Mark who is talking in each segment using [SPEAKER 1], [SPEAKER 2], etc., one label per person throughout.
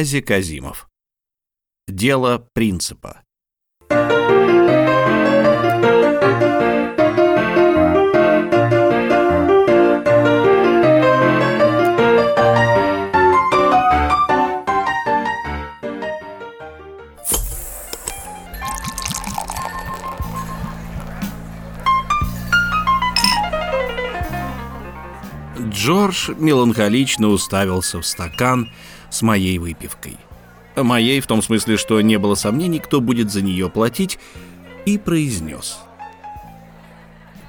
[SPEAKER 1] Кази Казимов. Дело принципа. Джордж меланхолично уставился в стакан с моей выпивкой. Моей в том смысле, что не было сомнений, кто будет за нее платить, и произнес.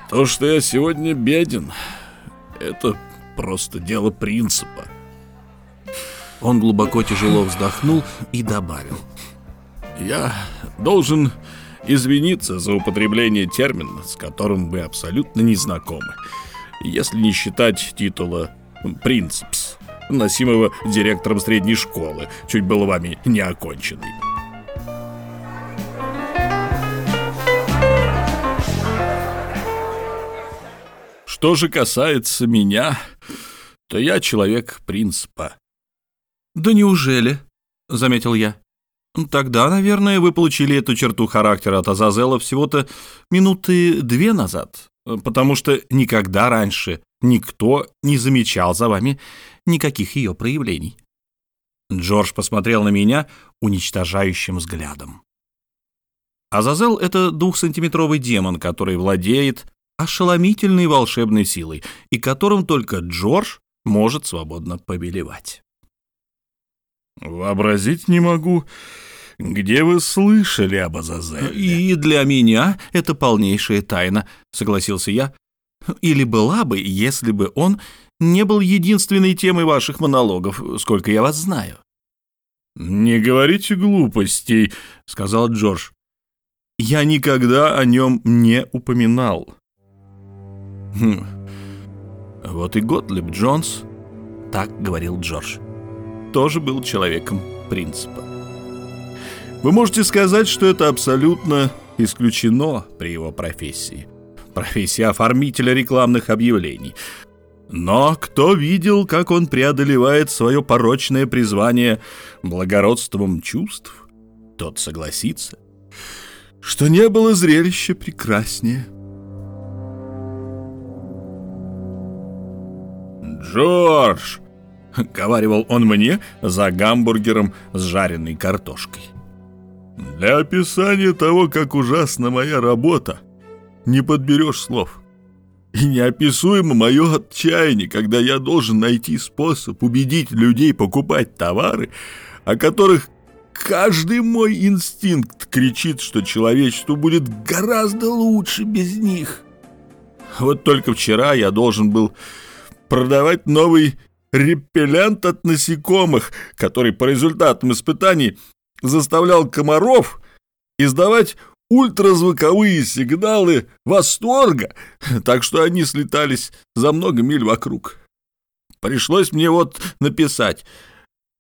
[SPEAKER 2] «То, что я сегодня беден, это просто дело принципа».
[SPEAKER 1] Он глубоко тяжело вздохнул и добавил.
[SPEAKER 2] «Я должен извиниться за употребление термина, с которым вы абсолютно не знакомы если не считать титула «принципс», носимого директором средней школы, чуть было вами не оконченный. Что же касается меня, то я человек принципа.
[SPEAKER 1] «Да неужели?» — заметил я. «Тогда, наверное, вы получили эту черту характера от Азазела всего-то минуты две назад» потому что никогда раньше никто не замечал за вами никаких ее проявлений. Джордж посмотрел на меня уничтожающим взглядом. Азазел — это двухсантиметровый демон, который владеет ошеломительной волшебной силой и которым только Джордж может свободно повелевать.
[SPEAKER 2] «Вообразить не могу, где вы слышали об Азазеле?»
[SPEAKER 1] «И для меня это полнейшая тайна», — согласился я. «Или была бы, если бы он не был единственной темой ваших монологов, сколько я вас знаю».
[SPEAKER 2] «Не говорите глупостей», — сказал Джордж. «Я никогда о нем не упоминал».
[SPEAKER 1] Хм. Вот и Готлиб Джонс, так говорил Джордж, тоже был человеком принципа.
[SPEAKER 2] Вы можете сказать, что это абсолютно исключено при его профессии. Профессия оформителя рекламных объявлений. Но кто видел, как он преодолевает свое порочное призвание благородством чувств, тот согласится, что не было зрелища прекраснее. «Джордж!» — говаривал он мне за гамбургером с жареной картошкой. Для описания того, как ужасна моя работа, не подберешь слов. И неописуемо мое отчаяние, когда я должен найти способ убедить людей покупать товары, о которых каждый мой инстинкт кричит, что человечеству будет гораздо лучше без них. Вот только вчера я должен был продавать новый репеллент от насекомых, который по результатам испытаний заставлял комаров издавать ультразвуковые сигналы восторга, так что они слетались за много миль вокруг. Пришлось мне вот написать.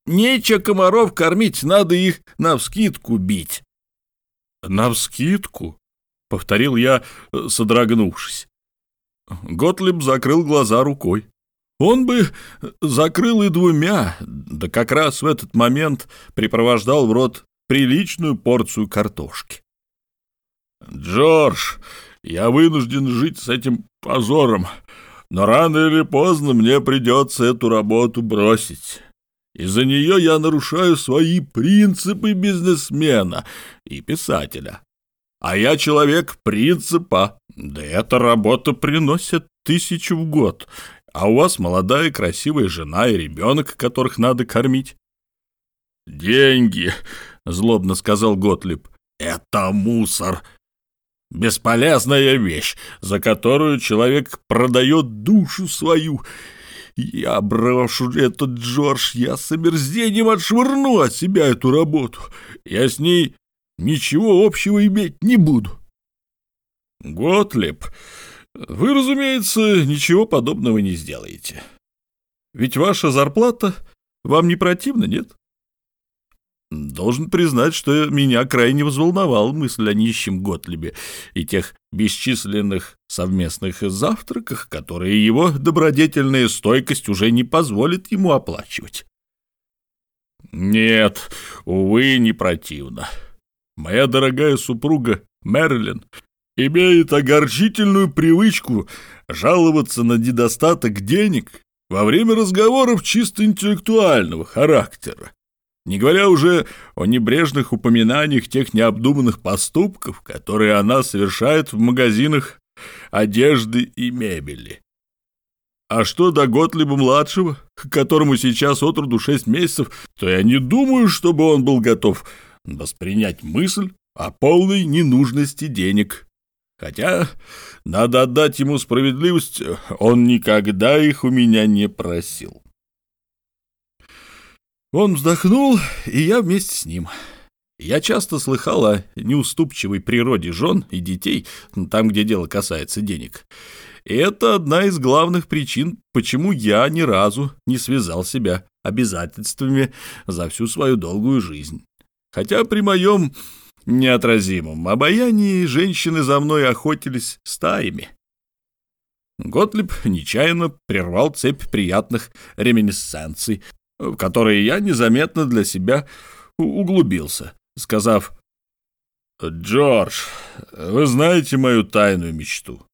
[SPEAKER 2] Нечего комаров кормить, надо их навскидку бить. «Навскидку?» — повторил я, содрогнувшись. Готлиб закрыл глаза рукой. Он бы закрыл и двумя, да как раз в этот момент припровождал в рот приличную порцию картошки. «Джордж, я вынужден жить с этим позором, но рано или поздно мне придется эту работу бросить. Из-за нее я нарушаю свои принципы бизнесмена и писателя. А я человек принципа, да эта работа приносит тысячу в год, а у вас молодая красивая жена и ребенок, которых надо кормить». «Деньги», — злобно сказал Готлиб, — «это мусор. Бесполезная вещь, за которую человек продает душу свою. Я брошу этот Джордж, я с омерзением отшвырну от себя эту работу. Я с ней ничего общего иметь не буду». Готлиб вы, разумеется, ничего подобного не сделаете. Ведь ваша зарплата вам не противна, нет? Должен признать, что меня крайне взволновала мысль о нищем Готлибе и тех бесчисленных совместных завтраках, которые его добродетельная стойкость уже не позволит ему оплачивать. Нет, увы, не противно. Моя дорогая супруга Мерлин имеет огорчительную привычку жаловаться на недостаток денег во время разговоров чисто интеллектуального характера. Не говоря уже о небрежных упоминаниях тех необдуманных поступков, которые она совершает в магазинах одежды и мебели. А что до Готлиба-младшего, которому сейчас от роду шесть месяцев, то я не думаю, чтобы он был готов воспринять мысль о полной ненужности денег. Хотя, надо отдать ему справедливость, он никогда их у меня не просил. Он вздохнул, и я вместе с ним. Я часто слыхал о неуступчивой природе жен и детей, там, где дело касается денег. И это одна из главных причин, почему я ни разу не связал себя обязательствами за всю свою долгую жизнь. Хотя при моем неотразимом обаянии женщины за мной охотились стаями. Готлиб нечаянно прервал цепь приятных реминесценций, в которые я незаметно для себя углубился, сказав «Джордж, вы знаете мою тайную мечту?»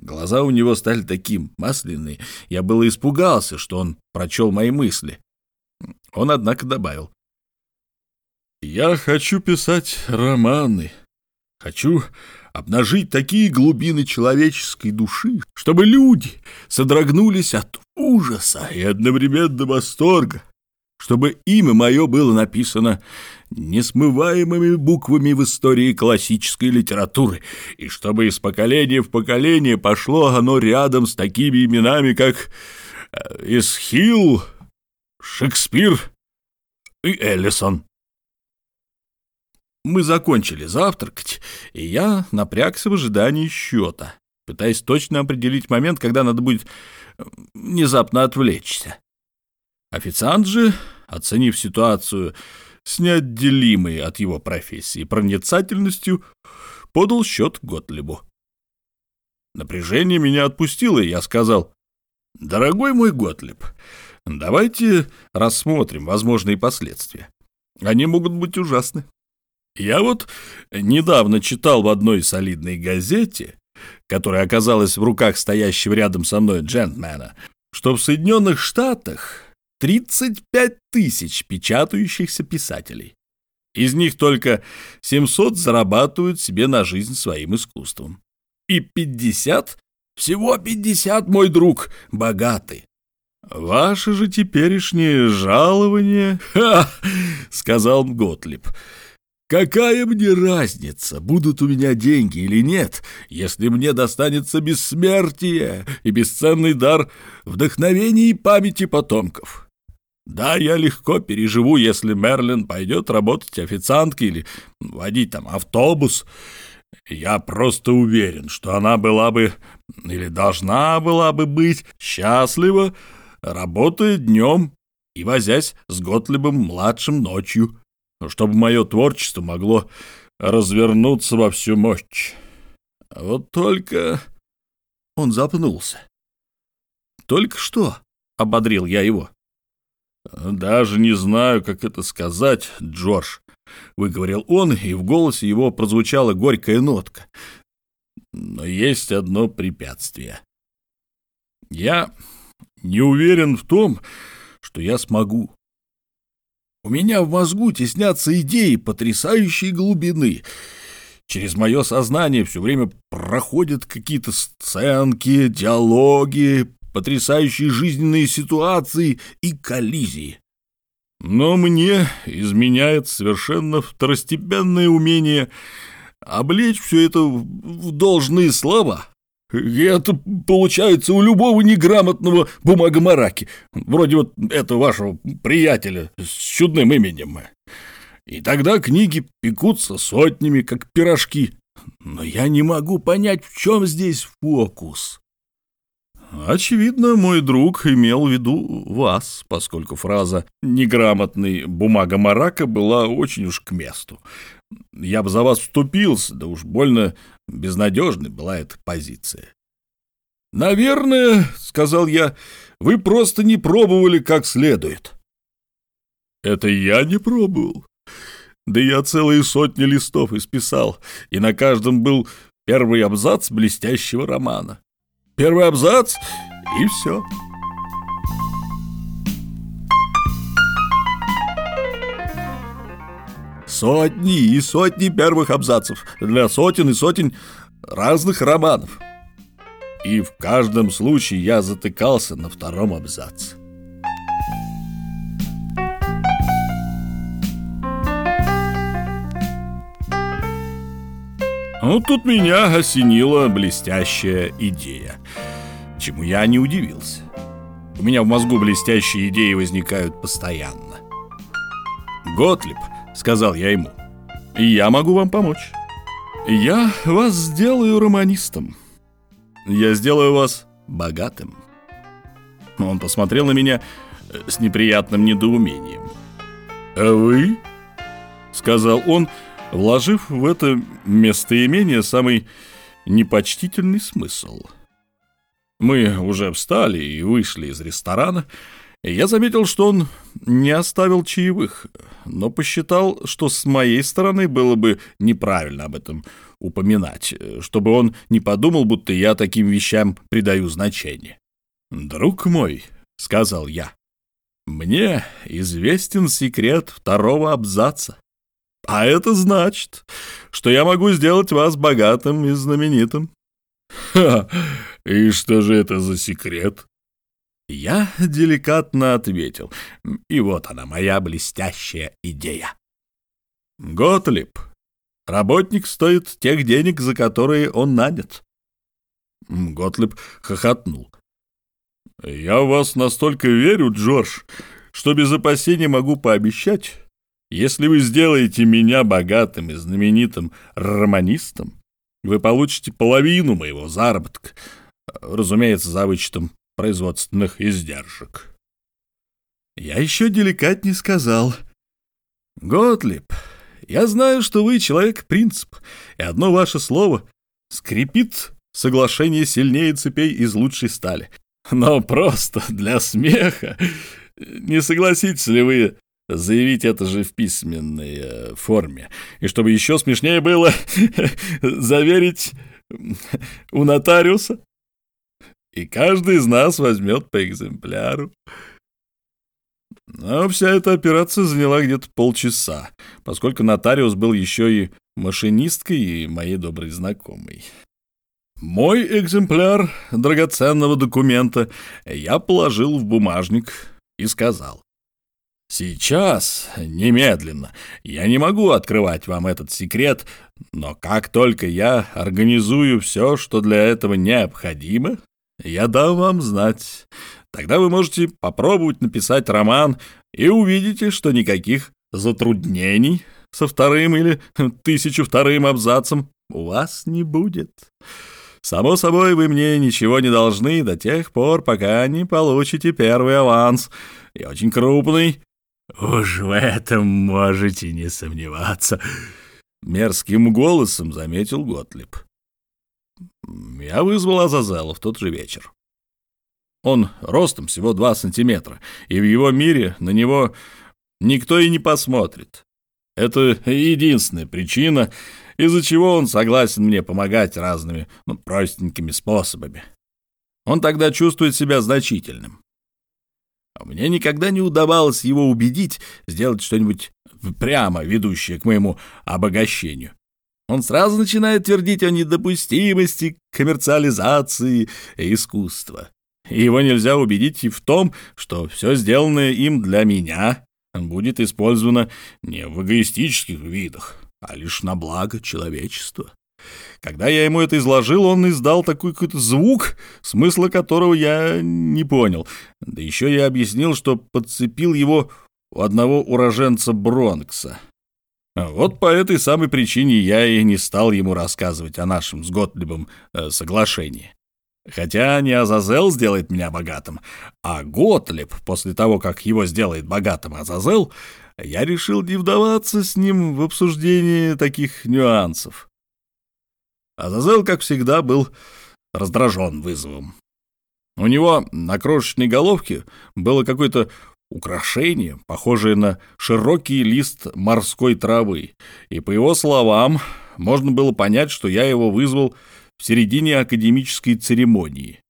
[SPEAKER 2] Глаза у него стали таким масляные, я было испугался, что он прочел мои мысли. Он, однако, добавил. «Я хочу писать романы. Хочу обнажить такие глубины человеческой души, чтобы люди содрогнулись от ужаса и одновременно восторга, чтобы имя мое было написано несмываемыми буквами в истории классической литературы, и чтобы из поколения в поколение пошло оно рядом с такими именами, как э, Исхил, Шекспир и Эллисон. Мы закончили завтракать, и я напрягся в ожидании счета, пытаясь точно определить момент, когда надо будет э, внезапно отвлечься. Официант же, оценив ситуацию с неотделимой от его профессии проницательностью, подал счет Готлибу. Напряжение меня отпустило, и я сказал, «Дорогой мой Готлиб, давайте рассмотрим возможные последствия. Они могут быть ужасны. Я вот недавно читал в одной солидной газете, которая оказалась в руках стоящего рядом со мной джентльмена, что в Соединенных Штатах 35 тысяч печатающихся писателей. Из них только 700 зарабатывают себе на жизнь своим искусством. И 50, всего 50, мой друг, богаты. Ваше же теперешнее жалование, сказал Готлиб, Какая мне разница, будут у меня деньги или нет, если мне достанется бессмертие и бесценный дар вдохновения и памяти потомков? Да, я легко переживу, если Мерлин пойдет работать официанткой или водить там автобус. Я просто уверен, что она была бы или должна была бы быть счастлива, работая днем и возясь с Готлибом-младшим ночью, чтобы мое творчество могло развернуться во всю мощь. Вот только... Он запнулся. «Только что?» — ободрил я его. «Даже не знаю, как это сказать, Джордж», — выговорил он, и в голосе его прозвучала горькая нотка. «Но есть одно препятствие. Я не уверен в том, что я смогу. У меня в мозгу теснятся идеи потрясающей глубины. Через мое сознание все время проходят какие-то сценки, диалоги, потрясающие жизненные ситуации и коллизии. Но мне изменяет совершенно второстепенное умение облечь все это в должные слова. Это получается у любого неграмотного бумагомараки, вроде вот этого вашего приятеля с чудным именем. И тогда книги пекутся сотнями, как пирожки. Но я не могу понять, в чем здесь фокус. Очевидно, мой друг имел в виду вас, поскольку фраза «неграмотный бумага-марака» была очень уж к месту. Я бы за вас вступился, да уж больно безнадежной была эта позиция. «Наверное, — сказал я, — вы просто не пробовали как следует». Это я не пробовал. Да я целые сотни листов исписал, и на каждом был первый абзац блестящего романа. Первый абзац, и все. Сотни и сотни первых абзацев для сотен и сотен разных романов. И в каждом случае я затыкался на втором абзаце. Ну, тут меня осенила блестящая идея, чему я не удивился. У меня в мозгу блестящие идеи возникают постоянно. «Готлиб», — сказал я ему, — «я могу вам помочь. Я вас сделаю романистом. Я сделаю вас богатым». Он посмотрел на меня с неприятным недоумением. «А вы?» — сказал он, — вложив в это местоимение самый непочтительный смысл. Мы уже встали и вышли из ресторана, я заметил, что он не оставил чаевых, но посчитал, что с моей стороны было бы неправильно об этом упоминать, чтобы он не подумал, будто я таким вещам придаю значение. «Друг мой», — сказал я, — «мне известен секрет второго абзаца. А это значит, что я могу сделать вас богатым и знаменитым. Ха, и что же это за секрет? Я деликатно ответил. И вот она, моя блестящая идея. Готлиб. Работник стоит тех денег, за которые он нанят. Готлиб хохотнул. «Я в вас настолько верю, Джордж, что без опасения могу пообещать, если вы сделаете меня богатым и знаменитым романистом, вы получите половину моего заработка, разумеется, за вычетом производственных издержек. Я еще деликатнее сказал. Готлиб, я знаю, что вы человек-принцип, и одно ваше слово скрипит соглашение сильнее цепей из лучшей стали. Но просто для смеха не согласитесь ли вы заявить это же в письменной э, форме. И чтобы еще смешнее было, заверить у нотариуса. И каждый из нас возьмет по экземпляру. Но вся эта операция заняла где-то полчаса, поскольку нотариус был еще и машинисткой и моей доброй знакомой. Мой экземпляр драгоценного документа я положил в бумажник и сказал. Сейчас, немедленно. Я не могу открывать вам этот секрет, но как только я организую все, что для этого необходимо, я дам вам знать. Тогда вы можете попробовать написать роман и увидите, что никаких затруднений со вторым или тысячу вторым абзацем у вас не будет. Само собой, вы мне ничего не должны до тех пор, пока не получите первый аванс, и очень крупный, «Уж в этом можете не сомневаться», — мерзким голосом заметил Готлиб. Я вызвал Азазела в тот же вечер. Он ростом всего два сантиметра, и в его мире на него никто и не посмотрит. Это единственная причина, из-за чего он согласен мне помогать разными ну, простенькими способами. Он тогда чувствует себя значительным. А мне никогда не удавалось его убедить сделать что-нибудь прямо ведущее к моему обогащению. Он сразу начинает твердить о недопустимости коммерциализации искусства. Его нельзя убедить и в том, что все сделанное им для меня будет использовано не в эгоистических видах, а лишь на благо человечества. Когда я ему это изложил, он издал такой какой-то звук, смысла которого я не понял. Да еще я объяснил, что подцепил его у одного уроженца Бронкса. Вот по этой самой причине я и не стал ему рассказывать о нашем с Готлибом э, соглашении. Хотя не Азазел сделает меня богатым, а Готлиб, после того, как его сделает богатым Азазел, я решил не вдаваться с ним в обсуждение таких нюансов. Азазел, как всегда, был раздражен вызовом. У него на крошечной головке было какое-то
[SPEAKER 1] украшение, похожее на широкий лист морской травы, и, по его словам, можно было понять, что я его вызвал в середине академической церемонии,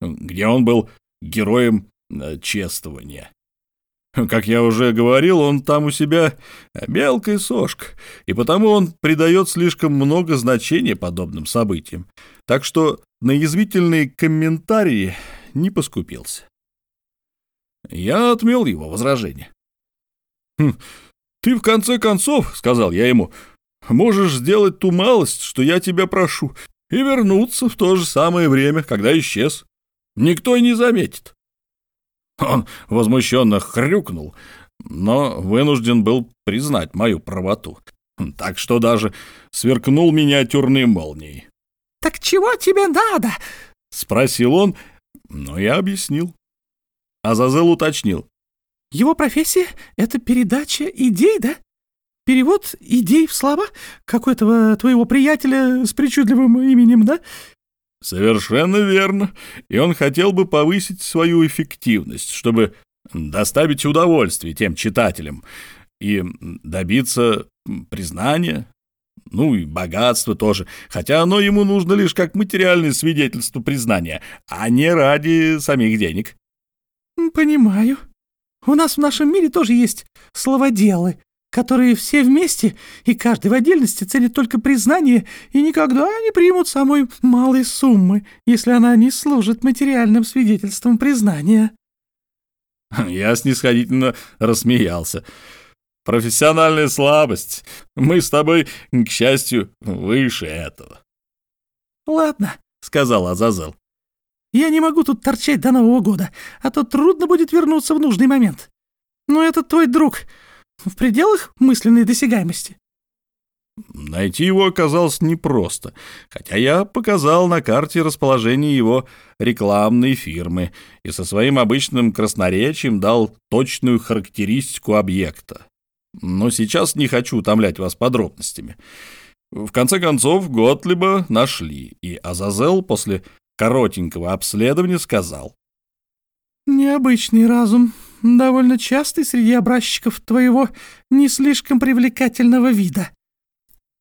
[SPEAKER 1] где он был героем э, чествования. Как я уже говорил, он там у себя мелкая сошка, и потому он придает слишком много значения подобным событиям. Так что на язвительные комментарии не поскупился. Я отмел его возражение. «Хм, «Ты, в конце концов, — сказал я ему, — можешь сделать ту малость, что я тебя прошу, и вернуться в то же самое время, когда исчез. Никто и не заметит». Он возмущенно хрюкнул, но вынужден был признать мою правоту, так что даже сверкнул миниатюрной молнией.
[SPEAKER 3] «Так чего тебе надо?»
[SPEAKER 1] — спросил он, но я объяснил. Азазел уточнил.
[SPEAKER 3] «Его профессия — это передача идей, да? Перевод идей в слова, как у этого твоего приятеля с причудливым именем, да?»
[SPEAKER 1] «Совершенно верно. И он хотел бы повысить свою эффективность, чтобы доставить удовольствие тем читателям и добиться признания, ну и богатства тоже, хотя оно ему нужно лишь как материальное свидетельство признания, а не ради самих денег.
[SPEAKER 3] «Понимаю. У нас в нашем мире тоже есть словоделы, которые все вместе и каждый в отдельности ценит только признание и никогда не примут самой малой суммы, если она не служит материальным свидетельством признания».
[SPEAKER 1] Я снисходительно рассмеялся. «Профессиональная слабость. Мы с тобой, к счастью, выше этого».
[SPEAKER 3] «Ладно», — сказал
[SPEAKER 1] Азазел.
[SPEAKER 3] Я не могу тут торчать до Нового года, а то трудно будет вернуться в нужный момент. Но этот твой друг в пределах мысленной досягаемости?»
[SPEAKER 1] Найти его оказалось непросто, хотя я показал на карте расположение его рекламной фирмы и со своим обычным красноречием дал точную характеристику объекта. Но сейчас не хочу утомлять вас подробностями. В конце концов, Готлиба нашли, и Азазел после коротенького обследования сказал.
[SPEAKER 3] «Необычный разум, довольно частый среди образчиков твоего не слишком привлекательного вида.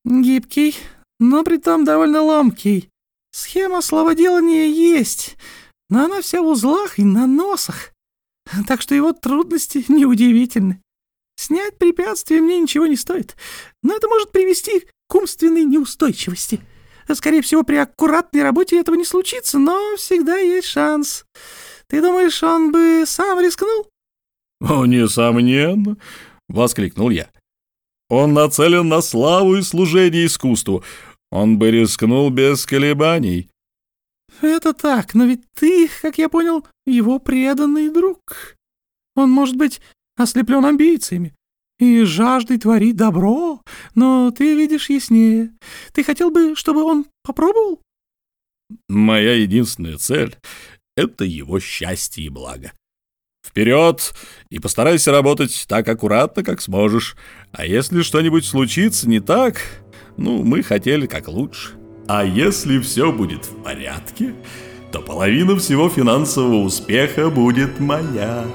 [SPEAKER 3] Гибкий, но при том довольно ломкий. Схема словоделания есть, но она вся в узлах и на носах, так что его трудности неудивительны. Снять препятствие мне ничего не стоит, но это может привести к умственной неустойчивости». Скорее всего, при аккуратной работе этого не случится, но всегда есть шанс. Ты думаешь, он бы сам рискнул?»
[SPEAKER 1] «О, несомненно!» — воскликнул я. «Он нацелен на славу и служение искусству. Он бы рискнул без колебаний».
[SPEAKER 3] «Это так, но ведь ты, как я понял, его преданный друг. Он, может быть, ослеплен амбициями, и жаждой творить добро, но ты видишь яснее. Ты хотел бы, чтобы он попробовал?»
[SPEAKER 1] «Моя единственная цель — это его счастье и благо. Вперед и постарайся работать так аккуратно, как сможешь. А если что-нибудь случится не так, ну, мы хотели как лучше. А если все будет в порядке, то половина всего финансового успеха будет моя».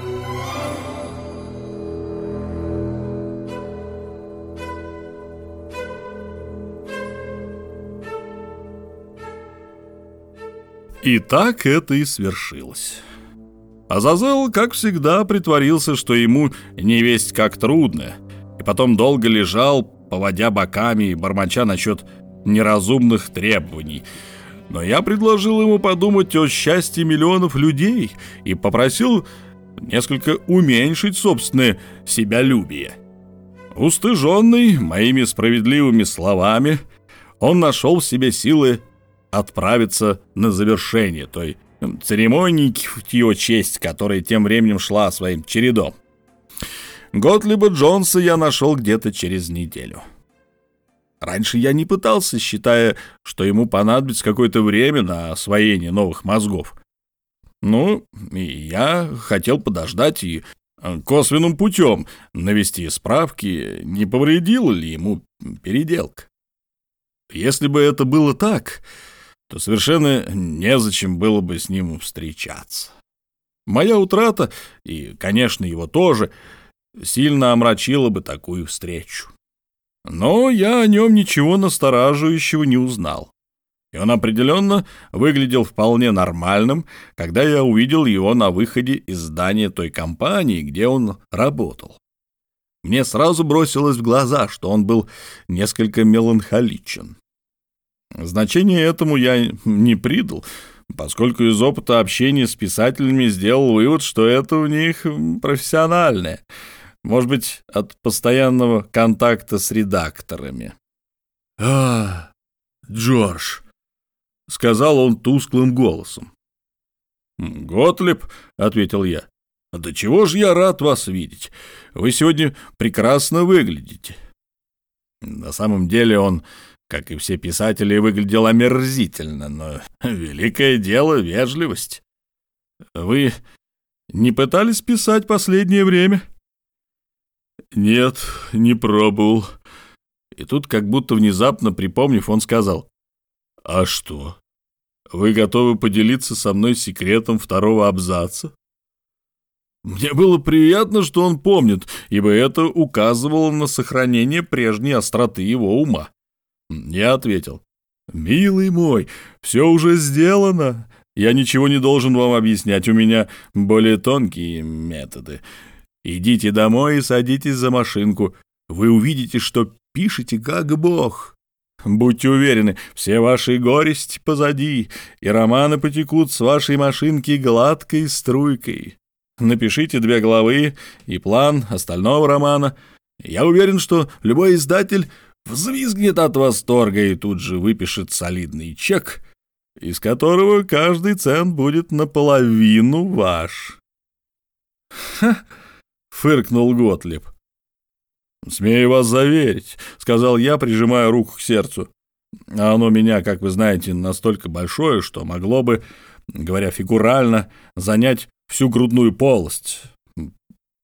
[SPEAKER 1] И так это и свершилось. Азазел, как всегда, притворился, что ему не весть как трудно, и потом долго лежал, поводя боками и бормоча насчет неразумных требований. Но я предложил ему подумать о счастье миллионов людей и попросил несколько уменьшить собственное себялюбие. Устыженный моими справедливыми словами, он нашел в себе силы отправиться на завершение той церемонии в его честь, которая тем временем шла своим чередом. Готлиба Джонса я нашел где-то через неделю. Раньше я не пытался, считая, что ему понадобится какое-то время на освоение новых мозгов. Ну, и я хотел подождать и э, косвенным путем навести справки, не повредила ли ему переделка. Если бы это было так, то совершенно незачем было бы с ним встречаться. Моя утрата, и, конечно, его тоже, сильно омрачила бы такую встречу. Но я о нем ничего настораживающего не узнал. И он определенно выглядел вполне нормальным, когда я увидел его на выходе из здания той компании, где он работал. Мне сразу бросилось в глаза, что он был несколько меланхоличен. Значение этому я не придал, поскольку из опыта общения с писателями сделал вывод, что это у них профессиональное, может быть, от постоянного контакта с редакторами.
[SPEAKER 2] «А, Джордж», — сказал он тусклым голосом.
[SPEAKER 1] «Готлеб», — ответил я, — «да чего ж я рад вас видеть. Вы сегодня прекрасно выглядите». На самом деле он как и все писатели, выглядел омерзительно, но великое дело — вежливость. Вы не пытались писать последнее время?
[SPEAKER 2] Нет, не пробовал.
[SPEAKER 1] И тут, как будто внезапно припомнив, он сказал,
[SPEAKER 2] «А что? Вы готовы поделиться со мной секретом второго абзаца?»
[SPEAKER 1] Мне было приятно, что он помнит, ибо это указывало на сохранение прежней остроты его ума. Я ответил. «Милый мой, все уже сделано. Я ничего не должен вам объяснять, у меня более тонкие методы. Идите домой и садитесь за машинку. Вы увидите, что пишете как бог. Будьте уверены, все ваши горести позади, и романы потекут с вашей машинки гладкой струйкой. Напишите две главы и план остального романа. Я уверен, что любой издатель взвизгнет от восторга и тут же выпишет солидный чек, из которого каждый цент будет наполовину ваш. «Ха!» — фыркнул Готлиб. «Смею вас заверить», — сказал я, прижимая руку к сердцу. «А оно меня, как вы знаете, настолько большое, что могло бы, говоря фигурально, занять всю грудную полость.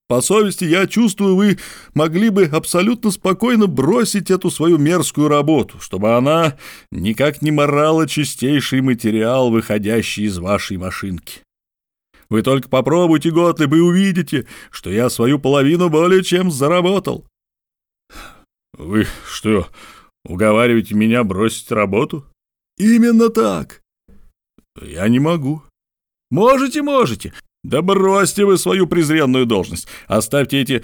[SPEAKER 1] По совести, я чувствую, вы могли бы абсолютно спокойно бросить эту свою мерзкую работу, чтобы она никак не морала чистейший материал, выходящий из вашей машинки. Вы только попробуйте, Готлиб, и увидите, что я свою половину более чем заработал.
[SPEAKER 2] Вы что, уговариваете меня бросить работу?
[SPEAKER 1] Именно так.
[SPEAKER 2] Я не могу.
[SPEAKER 1] Можете, можете. Да бросьте вы свою презренную должность. Оставьте эти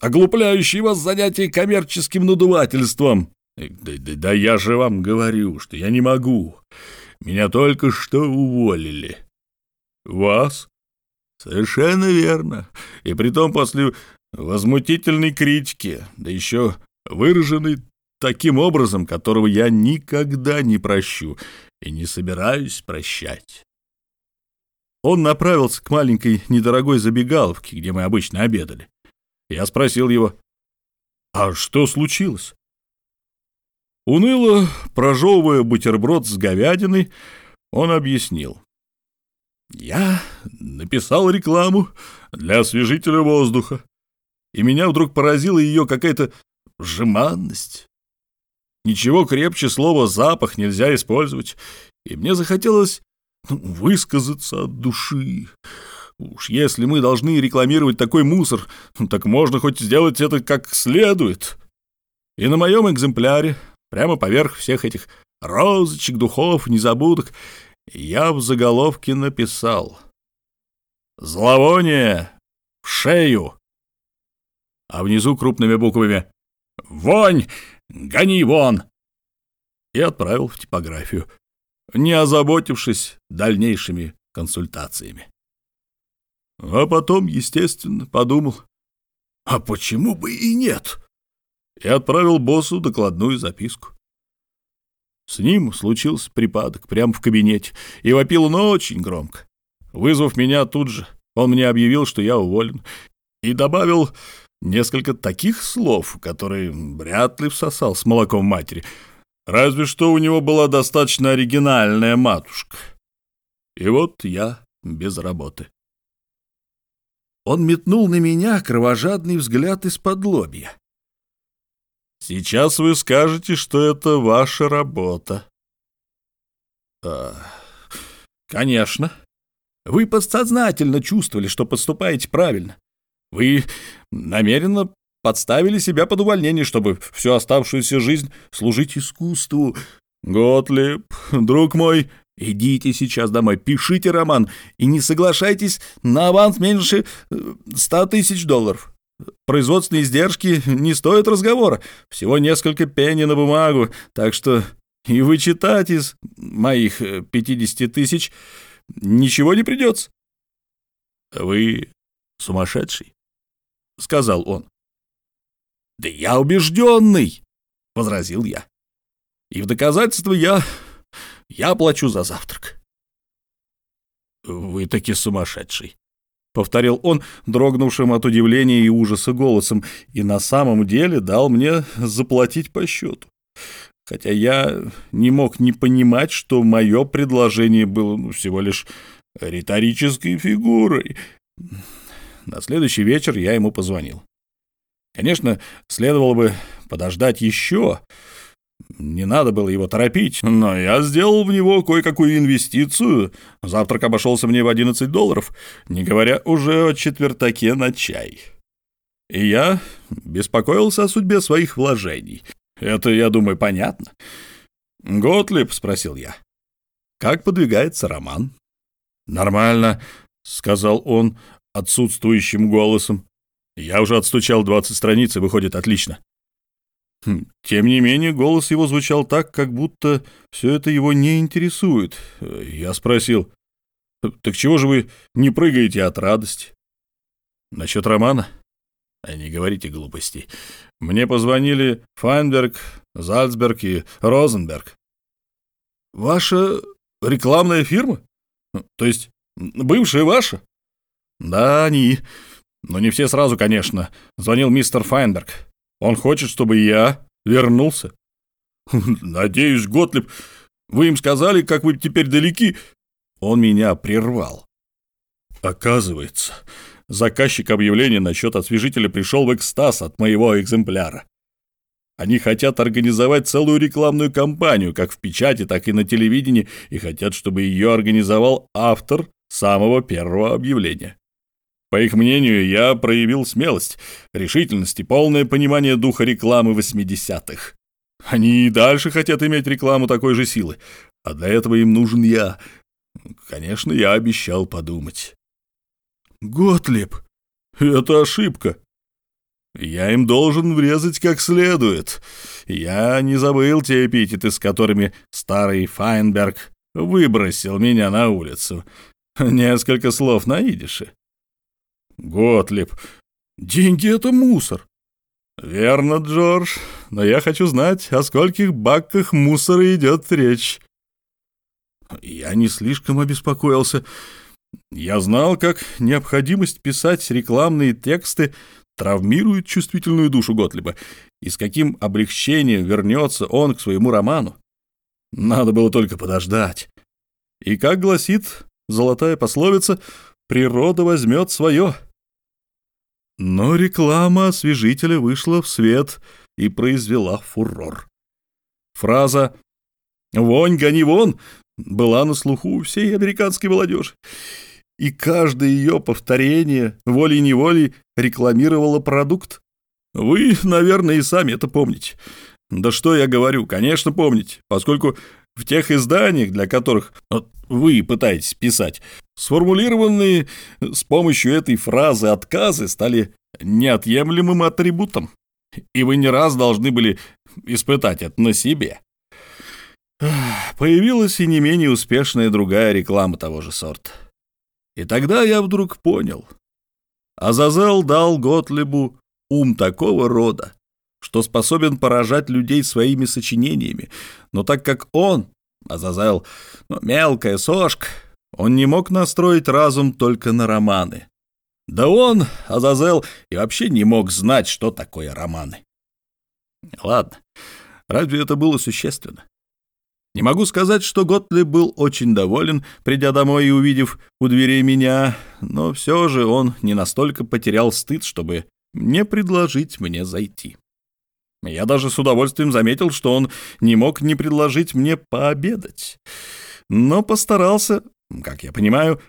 [SPEAKER 1] оглупляющие вас занятия коммерческим надувательством.
[SPEAKER 2] Да, да, да я же вам говорю, что я не могу. Меня только что уволили.
[SPEAKER 1] Вас?
[SPEAKER 2] Совершенно верно. И притом после возмутительной критики, да еще выраженной таким образом, которого я никогда не прощу и не собираюсь прощать. Он направился к маленькой недорогой забегаловке, где мы обычно обедали. Я спросил его, «А что случилось?» Уныло, прожевывая бутерброд с говядиной, он объяснил. «Я написал рекламу для освежителя воздуха, и меня вдруг поразила ее какая-то жеманность. Ничего крепче слова «запах» нельзя использовать, и мне захотелось высказаться от души. Уж если мы должны рекламировать такой мусор, ну, так можно хоть сделать это как следует. И на моем экземпляре, прямо поверх всех этих розочек, духов, незабудок, я в заголовке написал «Зловоние в шею!» А внизу крупными буквами «Вонь! Гони вон!» И отправил в типографию не озаботившись дальнейшими консультациями. А потом, естественно, подумал, а почему бы и нет? И отправил боссу докладную записку. С ним случился припадок прямо в кабинете, и вопил он очень громко. Вызвав меня тут же, он мне объявил, что я уволен, и добавил несколько таких слов, которые вряд ли всосал с молоком матери — Разве что у него была достаточно оригинальная матушка. И вот я без работы. Он метнул на меня кровожадный взгляд из-под лобья. «Сейчас вы скажете, что это ваша работа». А, «Конечно.
[SPEAKER 1] Вы подсознательно чувствовали, что поступаете правильно. Вы намеренно подставили себя под увольнение, чтобы всю оставшуюся жизнь служить искусству. Готлиб, друг мой, идите сейчас домой, пишите роман и не соглашайтесь на аванс меньше э, ста тысяч долларов. Производственные издержки не стоят разговора, всего несколько пенни на бумагу, так что и вычитать из моих 50 э, тысяч ничего не придется. «Вы сумасшедший?» — сказал он. «Да я убежденный!» — возразил я. «И в доказательство я... я плачу за завтрак». «Вы таки сумасшедший», — повторил он, дрогнувшим от удивления и ужаса голосом, и на самом деле дал мне заплатить по счету. Хотя я не мог не понимать, что мое предложение было ну, всего лишь риторической фигурой. На следующий вечер я ему позвонил. Конечно, следовало бы подождать еще. Не надо было его торопить, но я сделал в него кое-какую инвестицию. Завтрак обошелся мне в 11 долларов, не говоря уже о четвертаке на чай. И я беспокоился о судьбе своих вложений. Это, я думаю, понятно. «Готлиб?» — спросил я. «Как подвигается роман?» «Нормально», — сказал он отсутствующим голосом. Я уже отстучал 20 страниц, и выходит отлично. Хм, тем не менее, голос его звучал так, как будто все это его не интересует. Я спросил, «Так чего же вы не прыгаете от радости?» «Насчет романа?» «Не говорите глупостей. Мне позвонили Файнберг, Зальцберг и Розенберг». «Ваша рекламная фирма? То есть бывшая ваша?» «Да, они. Но не все сразу, конечно. Звонил мистер Файнберг. Он хочет, чтобы я вернулся. Надеюсь, Готлиб, вы им сказали, как вы теперь далеки. Он меня прервал. Оказывается, заказчик объявления насчет освежителя пришел в экстаз от моего экземпляра. Они хотят организовать целую рекламную кампанию, как в печати, так и на телевидении, и хотят, чтобы ее организовал автор самого первого объявления. По их мнению, я проявил смелость, решительность и полное понимание духа рекламы 80-х. Они и дальше хотят иметь рекламу такой же силы, а для этого им нужен я. Конечно, я обещал подумать. Готлеб, это ошибка. Я им должен врезать как следует. Я не забыл те эпитеты, с которыми старый Файнберг выбросил меня на улицу. Несколько слов на идише. Готлиб, деньги — это мусор. Верно, Джордж, но я хочу знать, о скольких бакках мусора идет речь. Я не слишком обеспокоился. Я знал, как необходимость писать рекламные тексты травмирует чувствительную душу Готлиба, и с каким облегчением вернется он к своему роману. Надо было только подождать. И, как гласит золотая пословица, природа возьмет свое. Но реклама освежителя вышла в свет и произвела фурор. Фраза «Вонь, гони вон!» была на слуху у всей американской молодежи, и каждое ее повторение волей-неволей рекламировало продукт. Вы, наверное, и сами это помните. Да что я говорю, конечно, помните, поскольку в тех изданиях, для которых вот, вы пытаетесь писать, сформулированные с помощью этой фразы отказы стали неотъемлемым атрибутом, и вы не раз должны были испытать это на себе. Появилась и не менее успешная другая реклама того же сорта. И тогда я вдруг понял. Азазел дал Готлебу ум такого рода, что способен поражать людей своими сочинениями, но так как он, Азазел, ну, мелкая сошка, он не мог настроить разум только на романы. Да он, Азазел, и вообще не мог знать, что такое романы. Ладно, разве это было существенно? Не могу сказать, что Готли был очень доволен, придя домой и увидев у дверей меня, но все же он не настолько потерял стыд, чтобы не предложить мне зайти. Я даже с удовольствием заметил, что он не мог не предложить мне пообедать, но постарался, как я понимаю,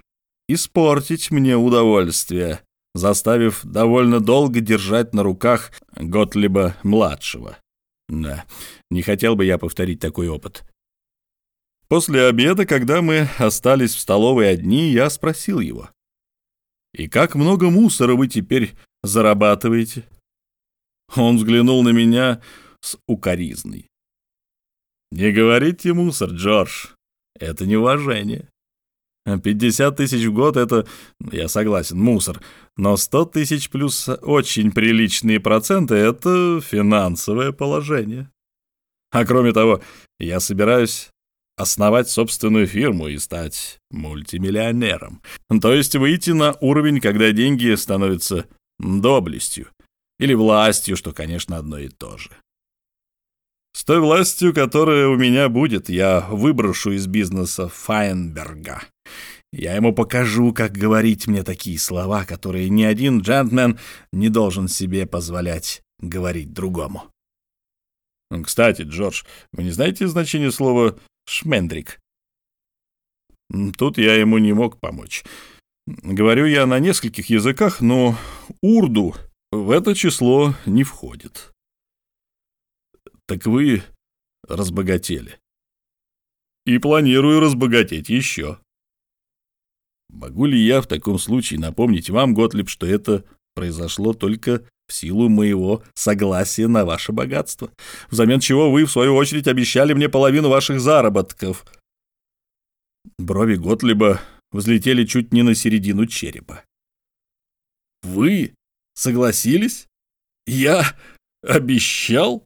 [SPEAKER 1] испортить мне удовольствие, заставив довольно долго держать на руках Готлиба-младшего. Да, не хотел бы я повторить такой опыт. После обеда, когда мы остались в столовой одни, я спросил его. «И как много мусора вы теперь зарабатываете?» Он взглянул на меня с укоризной. «Не говорите мусор, Джордж. Это неуважение. 50 тысяч в год — это, я согласен, мусор. Но 100 тысяч плюс очень приличные проценты — это финансовое положение. А кроме того, я собираюсь основать собственную фирму и стать мультимиллионером. То есть выйти на уровень, когда деньги становятся доблестью. Или властью, что, конечно, одно и то же. С той властью, которая у меня будет, я выброшу из бизнеса Файнберга. Я ему покажу, как говорить мне такие слова, которые ни один джентльмен не должен себе позволять говорить другому. Кстати, Джордж, вы не знаете значение слова «шмендрик»? Тут я ему не мог помочь. Говорю я на нескольких языках, но урду в это число не входит. Так вы разбогатели. И планирую разбогатеть еще. Могу ли я в таком случае напомнить вам, Готлиб, что это произошло только в силу моего согласия на ваше богатство, взамен чего вы, в свою очередь, обещали мне половину ваших заработков. Брови Готлиба взлетели чуть не на середину черепа. Вы согласились? Я обещал?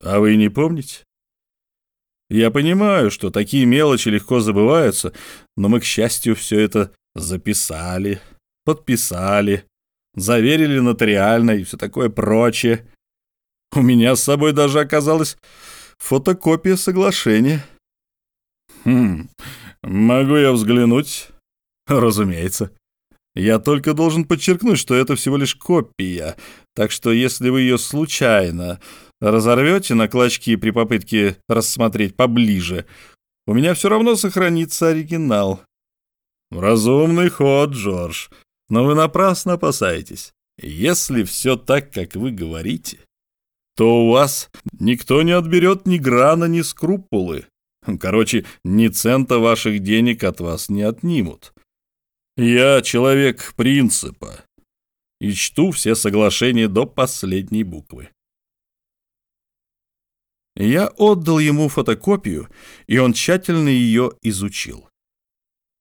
[SPEAKER 1] А вы не помните? Я понимаю, что такие мелочи легко забываются, но мы, к счастью, все это записали, подписали, заверили нотариально и все такое прочее. У меня с собой даже оказалась фотокопия соглашения. Хм, могу я взглянуть? Разумеется. Я только должен подчеркнуть, что это всего лишь копия, так что если вы ее случайно разорвете на клочки при попытке рассмотреть поближе, у меня все равно сохранится оригинал. Разумный ход, Джордж, но вы напрасно опасаетесь. Если все так, как вы говорите, то у вас никто не отберет ни грана, ни скрупулы. Короче, ни цента ваших денег от вас не отнимут. Я человек принципа и чту все соглашения до последней буквы. Я отдал ему фотокопию, и он тщательно ее изучил.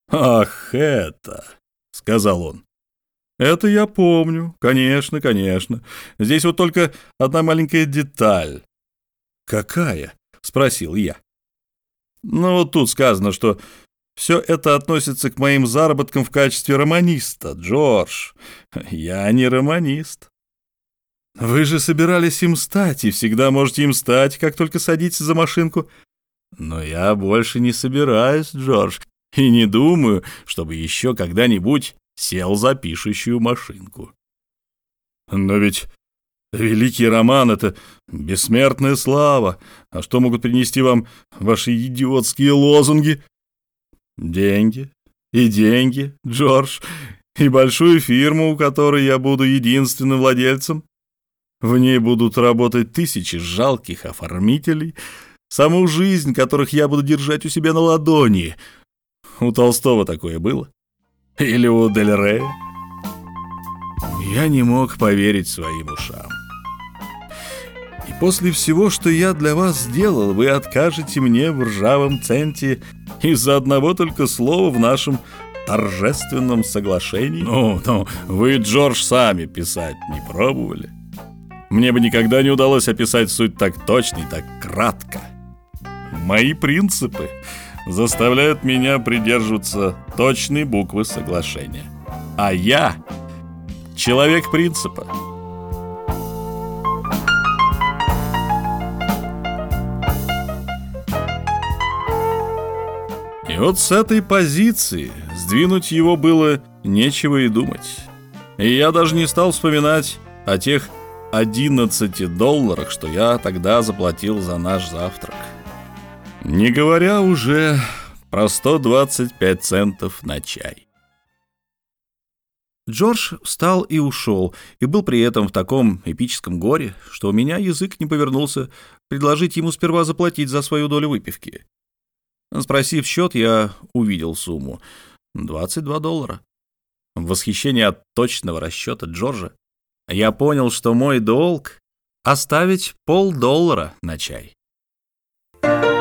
[SPEAKER 1] «Ах, это!» — сказал он. «Это я помню. Конечно, конечно. Здесь вот только одна маленькая деталь». «Какая?» — спросил я. «Ну, вот тут сказано, что все это относится к моим заработкам в качестве романиста, Джордж. Я не романист. Вы же собирались им стать, и всегда можете им стать, как только садитесь за машинку. Но я больше не собираюсь, Джордж, и не думаю, чтобы еще когда-нибудь сел за пишущую машинку. Но ведь великий роман — это бессмертная слава. А что могут принести вам ваши идиотские лозунги? Деньги. И деньги, Джордж. И большую фирму, у которой я буду единственным владельцем. В ней будут работать тысячи жалких оформителей, саму жизнь которых я буду держать у себя на ладони. У Толстого такое было? Или у Дель Рея? Я не мог поверить своим ушам. И после всего, что я для вас сделал, вы откажете мне в ржавом центе из-за одного только слова в нашем торжественном соглашении? Ну, ну, вы, Джордж, сами писать не пробовали. Мне бы никогда не удалось описать суть так точно и так кратко. Мои принципы заставляют меня придерживаться точной буквы соглашения. А я человек принципа. Вот с этой позиции сдвинуть его было нечего и думать. И я даже не стал вспоминать о тех 11 долларах, что я тогда заплатил за наш завтрак. Не говоря уже про 125 центов на чай. Джордж встал и ушел, и был при этом в таком эпическом горе, что у меня язык не повернулся предложить ему сперва заплатить за свою долю выпивки. Спросив счет, я увидел сумму — 22 доллара. В восхищении от точного расчета Джорджа я понял, что мой долг — оставить полдоллара на чай. Thank you.